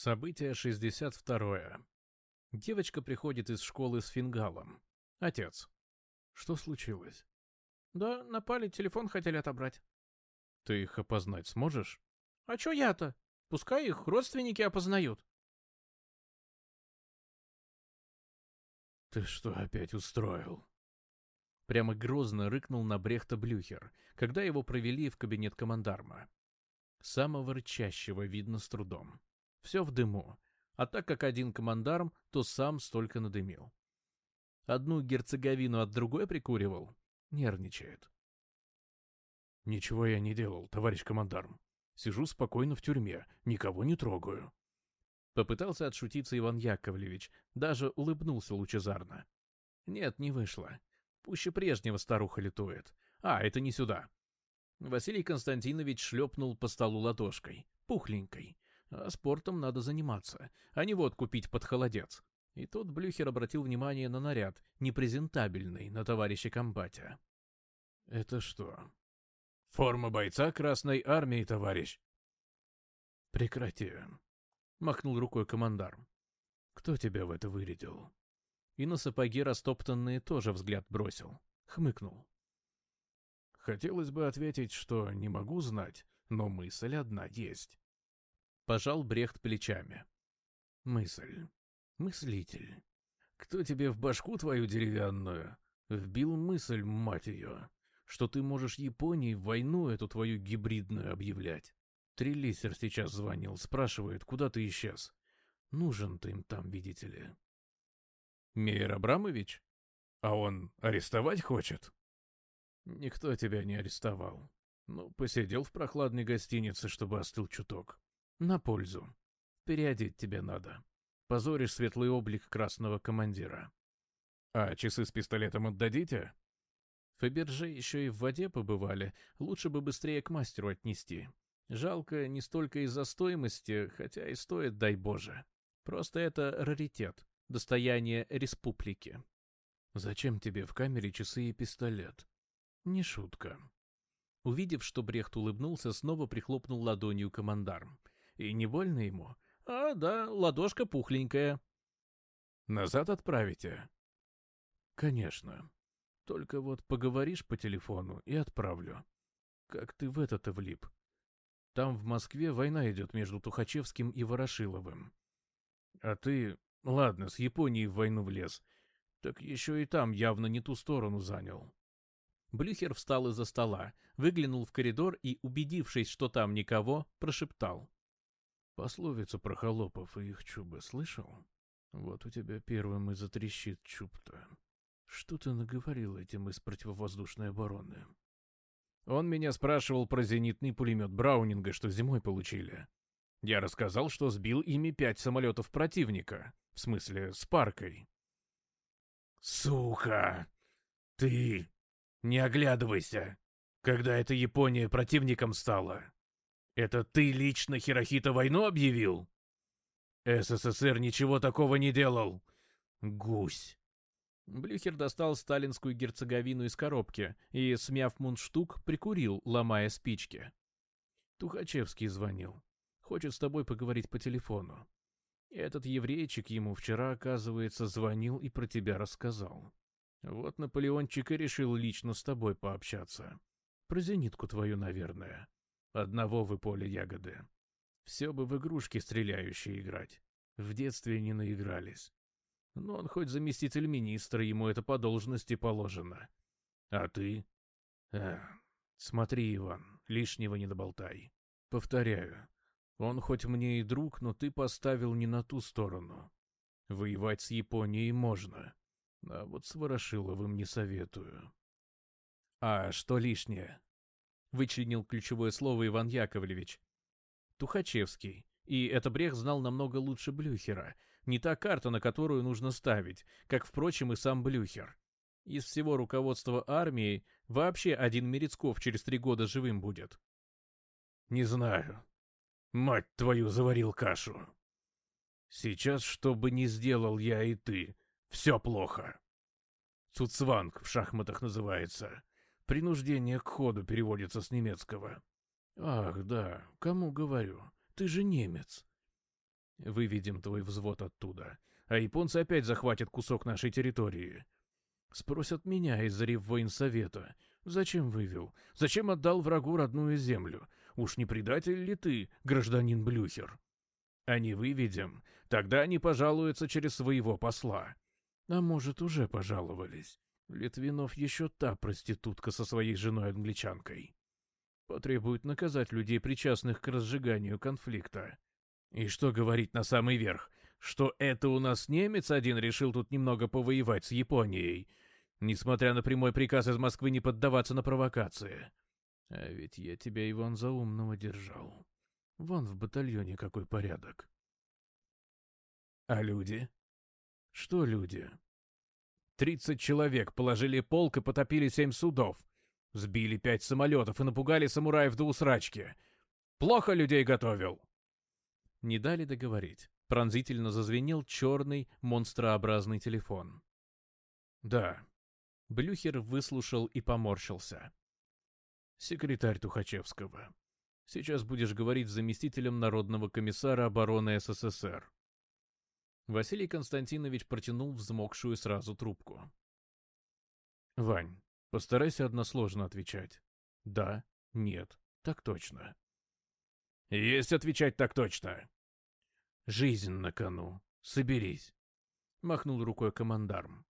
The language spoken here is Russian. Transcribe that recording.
Событие 62. Девочка приходит из школы с фингалом. Отец. Что случилось? Да, напали, телефон хотели отобрать. Ты их опознать сможешь? А чё я-то? Пускай их родственники опознают. Ты что опять устроил? Прямо грозно рыкнул на Брехта Блюхер, когда его провели в кабинет командарма. Самого рычащего видно с трудом. Все в дыму. А так как один командарм, то сам столько надымил. Одну герцоговину от другой прикуривал. Нервничает. Ничего я не делал, товарищ командарм. Сижу спокойно в тюрьме, никого не трогаю. Попытался отшутиться Иван Яковлевич, даже улыбнулся лучезарно. Нет, не вышло. Пуще прежнего старуха летует. А, это не сюда. Василий Константинович шлепнул по столу ладошкой, пухленькой, а спортом надо заниматься, а не вот купить под холодец. И тут Блюхер обратил внимание на наряд, непрезентабельный, на товарища комбате. «Это что?» «Форма бойца Красной Армии, товарищ!» «Прекрати!» — махнул рукой командарм. «Кто тебя в это вырядил?» И на сапоги растоптанные тоже взгляд бросил. Хмыкнул. «Хотелось бы ответить, что не могу знать, но мысль одна есть. Пожал Брехт плечами. Мысль. Мыслитель. Кто тебе в башку твою деревянную? Вбил мысль, мать ее, что ты можешь Японии войну эту твою гибридную объявлять. Трелисер сейчас звонил, спрашивает, куда ты исчез. Нужен ты им там, видите ли. Мейер Абрамович? А он арестовать хочет? Никто тебя не арестовал. Ну, посидел в прохладной гостинице, чтобы остыл чуток на пользу. Переодеть тебе надо. Позоришь светлый облик красного командира. А часы с пистолетом отдадите? Фаберже еще и в воде побывали, лучше бы быстрее к мастеру отнести. Жалко не столько из-за стоимости, хотя и стоит, дай боже. Просто это раритет, достояние республики. Зачем тебе в камере часы и пистолет? Не шутка. Увидев, что Брехт улыбнулся, снова прихлопнул ладонью командарм. И не больно ему? А, да, ладошка пухленькая. Назад отправите? Конечно. Только вот поговоришь по телефону и отправлю. Как ты в это-то влип? Там в Москве война идет между Тухачевским и Ворошиловым. А ты, ладно, с Японией в войну влез. Так еще и там явно не ту сторону занял. Блюхер встал из-за стола, выглянул в коридор и, убедившись, что там никого, прошептал. Пословицу про холопов и их чубы слышал? Вот у тебя первым и затрещит чуб-то. Что ты наговорил этим из противовоздушной обороны? Он меня спрашивал про зенитный пулемет Браунинга, что зимой получили. Я рассказал, что сбил ими пять самолетов противника. В смысле, с паркой. «Сука! Ты! Не оглядывайся! Когда эта Япония противником стала, это ты лично Хирохита войну объявил? СССР ничего такого не делал. Гусь. Блюхер достал сталинскую герцоговину из коробки и, смяв мундштук, прикурил, ломая спички. Тухачевский звонил. Хочет с тобой поговорить по телефону. Этот еврейчик ему вчера, оказывается, звонил и про тебя рассказал. Вот Наполеончик и решил лично с тобой пообщаться. Про зенитку твою, наверное. Одного вы поле ягоды. Все бы в игрушки стреляющие играть. В детстве не наигрались. Но он хоть заместитель министра, ему это по должности положено. А ты? Эх, смотри, Иван, лишнего не доболтай. Повторяю, он хоть мне и друг, но ты поставил не на ту сторону. Воевать с Японией можно, а вот с Ворошиловым не советую. А что лишнее? вычленил ключевое слово Иван Яковлевич. Тухачевский. И это Брех знал намного лучше Блюхера. Не та карта, на которую нужно ставить, как, впрочем, и сам Блюхер. Из всего руководства армии вообще один Мерецков через три года живым будет. Не знаю. Мать твою заварил кашу. Сейчас, что бы ни сделал я и ты, все плохо. Цуцванг в шахматах называется. Принуждение к ходу переводится с немецкого. Ах, да, кому говорю? Ты же немец. Выведем твой взвод оттуда, а японцы опять захватят кусок нашей территории. Спросят меня из Реввоенсовета, зачем вывел, зачем отдал врагу родную землю? Уж не предатель ли ты, гражданин Блюхер? А не выведем, тогда они пожалуются через своего посла. А может, уже пожаловались. Литвинов еще та проститутка со своей женой-англичанкой. Потребует наказать людей, причастных к разжиганию конфликта. И что говорить на самый верх? Что это у нас немец один решил тут немного повоевать с Японией, несмотря на прямой приказ из Москвы не поддаваться на провокации? А ведь я тебя, Иван, за умного держал. Вон в батальоне какой порядок. А люди? Что люди? 30 человек, положили полк и потопили семь судов. Сбили пять самолетов и напугали самураев до усрачки. Плохо людей готовил. Не дали договорить. Пронзительно зазвенел черный, монстрообразный телефон. «Да». Блюхер выслушал и поморщился. «Секретарь Тухачевского. Сейчас будешь говорить с заместителем Народного комиссара обороны СССР. Василий Константинович протянул взмокшую сразу трубку. «Вань, постарайся односложно отвечать. Да, нет, так точно». «Есть отвечать так точно!» «Жизнь на кону. Соберись», — махнул рукой командарм.